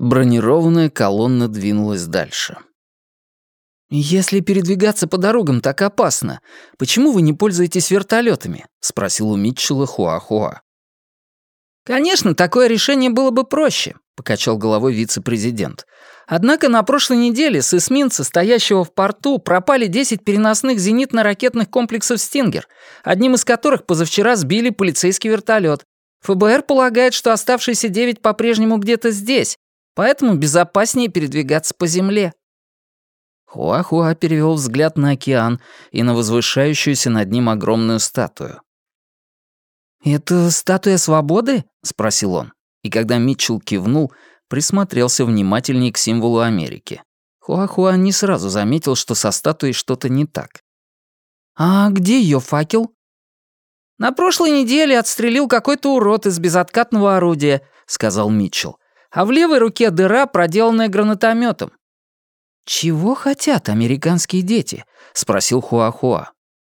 Бронированная колонна двинулась дальше. «Если передвигаться по дорогам так опасно, почему вы не пользуетесь вертолетами? спросил у Митчелла Хуахуа. «Конечно, такое решение было бы проще», — покачал головой вице-президент. «Однако на прошлой неделе с эсминца, стоящего в порту, пропали 10 переносных зенитно-ракетных комплексов «Стингер», одним из которых позавчера сбили полицейский вертолет. ФБР полагает, что оставшиеся 9 по-прежнему где-то здесь, поэтому безопаснее передвигаться по земле». Хуахуа перевел взгляд на океан и на возвышающуюся над ним огромную статую. «Это статуя свободы?» — спросил он. И когда Митчелл кивнул, присмотрелся внимательнее к символу Америки. Хуахуа не сразу заметил, что со статуей что-то не так. «А где ее факел?» «На прошлой неделе отстрелил какой-то урод из безоткатного орудия», — сказал Митчелл а в левой руке дыра, проделанная гранатометом. «Чего хотят американские дети?» — спросил Хуахуа.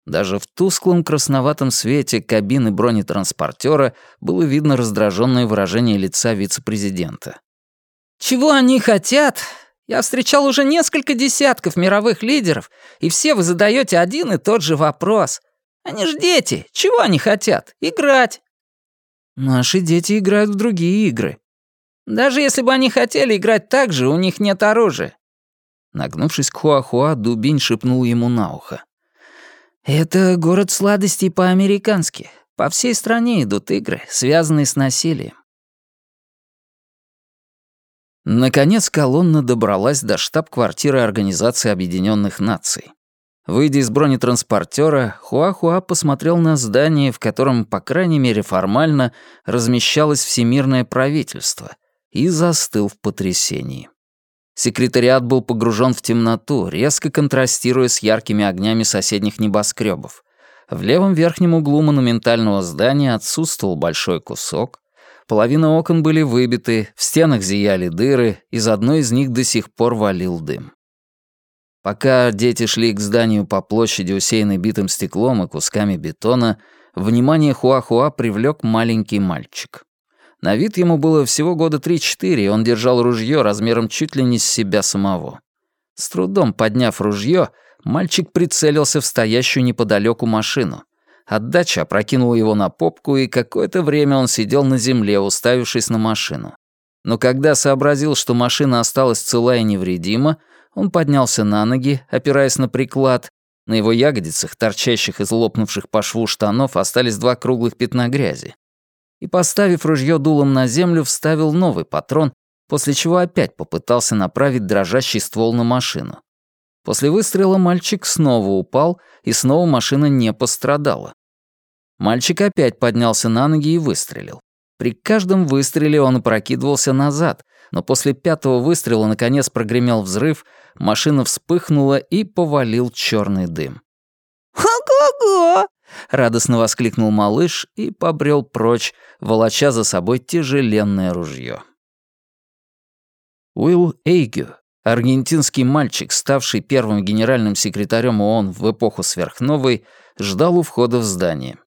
Даже в тусклом красноватом свете кабины бронетранспортера было видно раздраженное выражение лица вице-президента. «Чего они хотят? Я встречал уже несколько десятков мировых лидеров, и все вы задаете один и тот же вопрос. Они ж дети, чего они хотят? Играть!» «Наши дети играют в другие игры», даже если бы они хотели играть так же, у них нет оружия». Нагнувшись к Хуахуа, Дубинь шепнул ему на ухо. «Это город сладостей по-американски. По всей стране идут игры, связанные с насилием». Наконец колонна добралась до штаб-квартиры Организации Объединенных Наций. Выйдя из бронетранспортера, Хуахуа посмотрел на здание, в котором, по крайней мере формально, размещалось Всемирное правительство, и застыл в потрясении. Секретариат был погружен в темноту, резко контрастируя с яркими огнями соседних небоскребов. В левом верхнем углу монументального здания отсутствовал большой кусок, половина окон были выбиты, в стенах зияли дыры, из одной из них до сих пор валил дым. Пока дети шли к зданию по площади, усеянной битым стеклом и кусками бетона, внимание Хуахуа привлек маленький мальчик. На вид ему было всего года три-четыре, и он держал ружье размером чуть ли не с себя самого. С трудом подняв ружье, мальчик прицелился в стоящую неподалеку машину. Отдача опрокинула его на попку, и какое-то время он сидел на земле, уставившись на машину. Но когда сообразил, что машина осталась цела и невредима, он поднялся на ноги, опираясь на приклад. На его ягодицах, торчащих из лопнувших по шву штанов, остались два круглых пятна грязи и, поставив ружье дулом на землю, вставил новый патрон, после чего опять попытался направить дрожащий ствол на машину. После выстрела мальчик снова упал, и снова машина не пострадала. Мальчик опять поднялся на ноги и выстрелил. При каждом выстреле он опрокидывался назад, но после пятого выстрела наконец прогремел взрыв, машина вспыхнула и повалил черный дым. «Ого-го!» — радостно воскликнул малыш и побрел прочь, волоча за собой тяжеленное ружье. Уилл Эйгю, аргентинский мальчик, ставший первым генеральным секретарем ООН в эпоху сверхновой, ждал у входа в здание.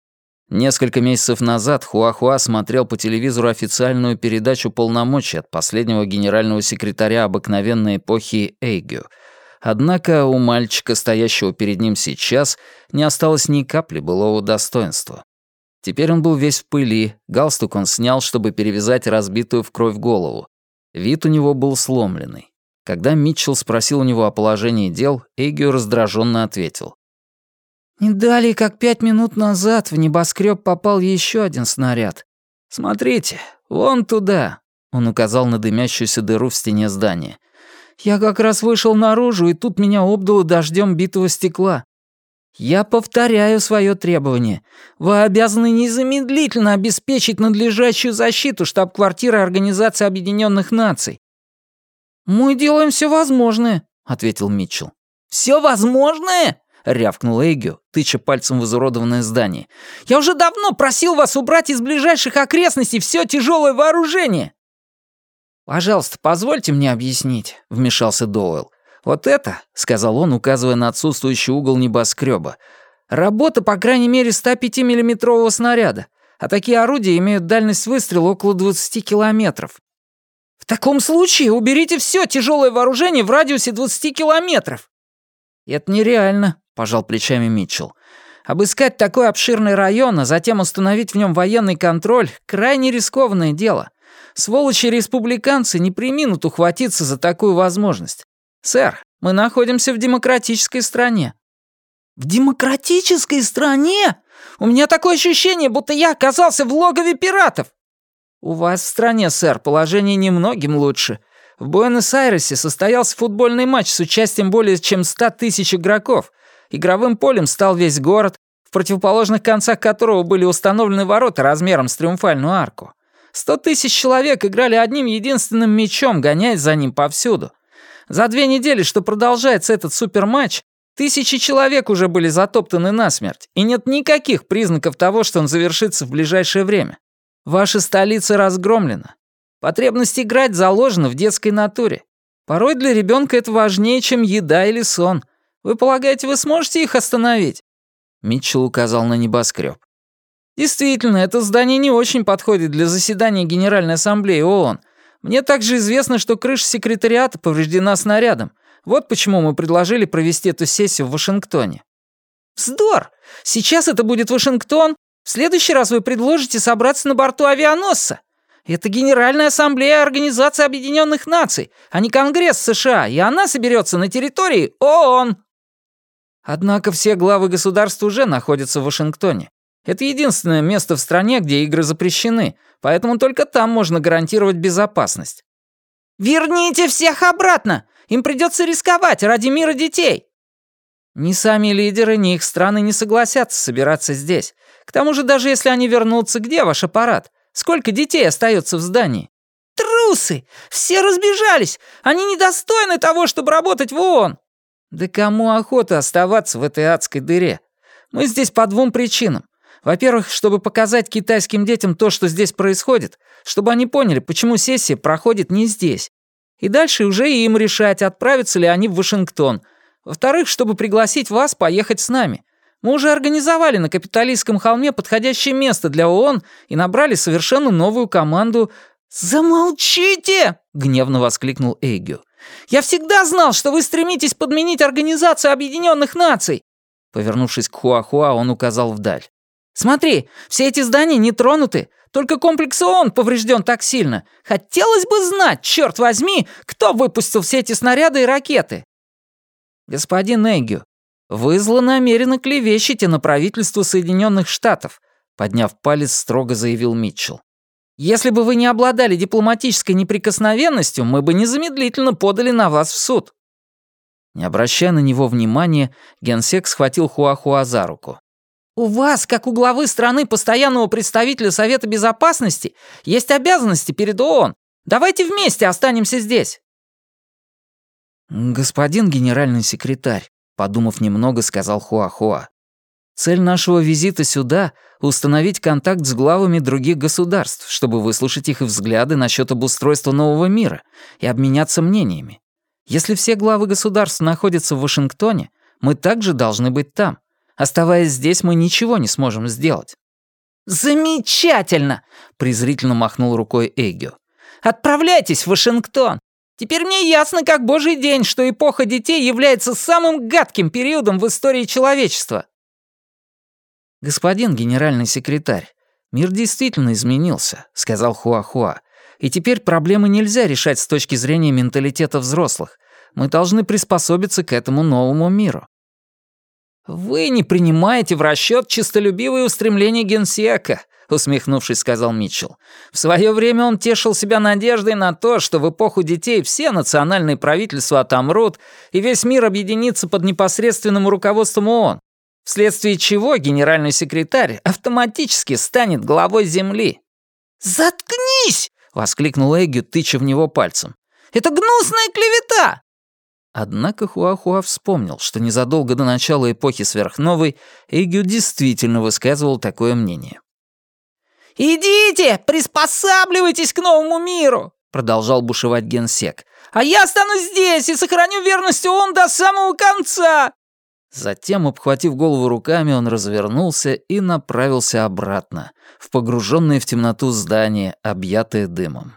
Несколько месяцев назад Хуахуа смотрел по телевизору официальную передачу полномочий от последнего генерального секретаря обыкновенной эпохи Эйгю — Однако у мальчика, стоящего перед ним сейчас, не осталось ни капли былого достоинства. Теперь он был весь в пыли, галстук он снял, чтобы перевязать разбитую в кровь голову. Вид у него был сломленный. Когда Митчелл спросил у него о положении дел, Эгио раздраженно ответил. «Не далее, как пять минут назад в небоскреб попал еще один снаряд. Смотрите, вон туда», — он указал на дымящуюся дыру в стене здания. Я как раз вышел наружу, и тут меня обдуло дождем битого стекла. Я повторяю свое требование. Вы обязаны незамедлительно обеспечить надлежащую защиту штаб-квартиры Организации Объединенных Наций. Мы делаем все возможное, ответил Митчелл. Все возможное? рявкнул Эгю, тыча пальцем в изуродованное здание. «Я уже давно просил вас убрать из ближайших окрестностей все тяжелое вооружение!» «Пожалуйста, позвольте мне объяснить», — вмешался Доуэлл. «Вот это», — сказал он, указывая на отсутствующий угол небоскреба, «работа, по крайней мере, 105-миллиметрового снаряда, а такие орудия имеют дальность выстрела около 20 километров». В таком случае уберите все тяжелое вооружение в радиусе 20 километров. Это нереально, пожал плечами Митчелл. Обыскать такой обширный район, а затем установить в нем военный контроль — крайне рискованное дело. Сволочи-республиканцы не приминут ухватиться за такую возможность. Сэр, мы находимся в демократической стране». «В демократической стране? У меня такое ощущение, будто я оказался в логове пиратов». «У вас в стране, сэр, положение немногим лучше. В Буэнос-Айресе состоялся футбольный матч с участием более чем ста тысяч игроков. Игровым полем стал весь город, в противоположных концах которого были установлены ворота размером с триумфальную арку. Сто тысяч человек играли одним единственным мячом, гоняясь за ним повсюду. За две недели, что продолжается этот суперматч, тысячи человек уже были затоптаны насмерть, и нет никаких признаков того, что он завершится в ближайшее время. Ваша столица разгромлена. Потребность играть заложена в детской натуре. Порой для ребенка это важнее, чем еда или сон. Вы полагаете, вы сможете их остановить?» Митчелл указал на небоскреб. «Действительно, это здание не очень подходит для заседания Генеральной Ассамблеи ООН. Мне также известно, что крыша секретариата повреждена снарядом. Вот почему мы предложили провести эту сессию в Вашингтоне». «Вздор! Сейчас это будет Вашингтон. В следующий раз вы предложите собраться на борту авианосца. Это Генеральная Ассамблея Организации Объединенных Наций, а не Конгресс США, и она соберется на территории ООН». Однако все главы государств уже находятся в Вашингтоне. Это единственное место в стране, где игры запрещены, поэтому только там можно гарантировать безопасность. «Верните всех обратно! Им придется рисковать ради мира детей!» Ни сами лидеры, ни их страны не согласятся собираться здесь. К тому же, даже если они вернутся, где ваш аппарат? Сколько детей остается в здании? Трусы! Все разбежались! Они недостойны того, чтобы работать в ООН! Да кому охота оставаться в этой адской дыре? Мы здесь по двум причинам. Во-первых, чтобы показать китайским детям то, что здесь происходит, чтобы они поняли, почему сессия проходит не здесь. И дальше уже им решать, отправятся ли они в Вашингтон. Во-вторых, чтобы пригласить вас поехать с нами. Мы уже организовали на капиталистском холме подходящее место для ООН и набрали совершенно новую команду. «Замолчите!» — гневно воскликнул Эйгю. «Я всегда знал, что вы стремитесь подменить Организацию Объединенных Наций!» Повернувшись к Хуахуа, он указал вдаль. Смотри, все эти здания не тронуты, только комплекс ООН поврежден так сильно. Хотелось бы знать, черт возьми, кто выпустил все эти снаряды и ракеты. Господин Эгю, вы злонамеренно клевещете на правительство Соединенных Штатов, подняв палец, строго заявил Митчелл. Если бы вы не обладали дипломатической неприкосновенностью, мы бы незамедлительно подали на вас в суд. Не обращая на него внимания, генсек схватил Хуахуа за руку. У вас, как у главы страны постоянного представителя Совета Безопасности, есть обязанности перед ООН. Давайте вместе останемся здесь». «Господин генеральный секретарь», — подумав немного, сказал Хуахуа, «цель нашего визита сюда — установить контакт с главами других государств, чтобы выслушать их взгляды насчет обустройства нового мира и обменяться мнениями. Если все главы государств находятся в Вашингтоне, мы также должны быть там. Оставаясь здесь, мы ничего не сможем сделать». «Замечательно!» — презрительно махнул рукой Эгио. «Отправляйтесь в Вашингтон! Теперь мне ясно, как божий день, что эпоха детей является самым гадким периодом в истории человечества!» «Господин генеральный секретарь, мир действительно изменился», — сказал Хуахуа. «И теперь проблемы нельзя решать с точки зрения менталитета взрослых. Мы должны приспособиться к этому новому миру. «Вы не принимаете в расчет чистолюбивые устремления генсека», — усмехнувшись, сказал Митчелл. «В свое время он тешил себя надеждой на то, что в эпоху детей все национальные правительства отомрут, и весь мир объединится под непосредственным руководством ООН, вследствие чего генеральный секретарь автоматически станет главой Земли». «Заткнись!» — воскликнул Эгги, тыча в него пальцем. «Это гнусная клевета! Однако Хуахуа вспомнил, что незадолго до начала эпохи сверхновой Эгю действительно высказывал такое мнение. «Идите, приспосабливайтесь к новому миру!» продолжал бушевать генсек. «А я останусь здесь и сохраню верность ООН до самого конца!» Затем, обхватив голову руками, он развернулся и направился обратно, в погруженное в темноту здание, объятое дымом.